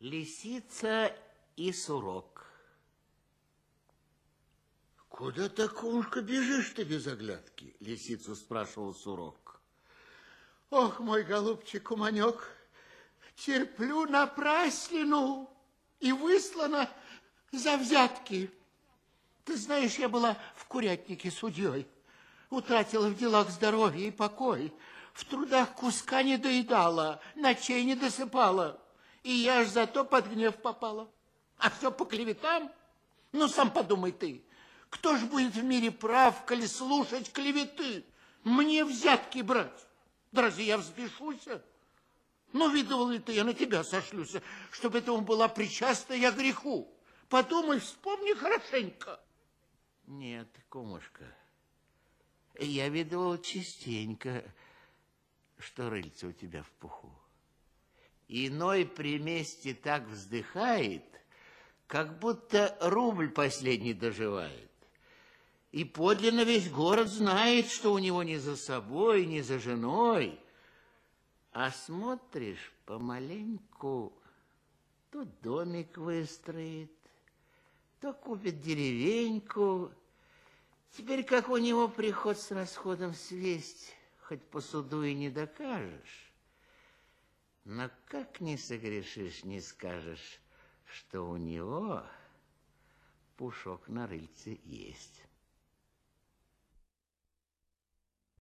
Лисица и сурок. Куда так, кумушка, бежишь ты без оглядки? Лисицу спрашивал сурок. Ох, мой голубчик, куманек, терплю напраслину и выслана за взятки. Ты знаешь, я была в курятнике судьей, утратила в делах здоровье и покой, в трудах куска не доедала, ночей не досыпала, и я ж зато под гнев попала. А все по клеветам? Ну, сам подумай ты, кто ж будет в мире прав, коли слушать клеветы? Мне взятки брать? Да разве я взбешусь? Ну, видывал ли ты, я на тебя сошлюсь, чтобы этому была причастна я греху. Подумай, вспомни хорошенько. Нет, кумушка, я видывал частенько, что рыльце у тебя в пуху. Иной при месте так вздыхает, как будто рубль последний доживает. И подлинно весь город знает, что у него ни за собой, ни за женой. А смотришь помаленьку, то домик выстроит, то купит деревеньку. Теперь как у него приход с расходом свесть, хоть по суду и не докажешь. Но как не согрешишь, не скажешь, что у него пушок на рыльце есть.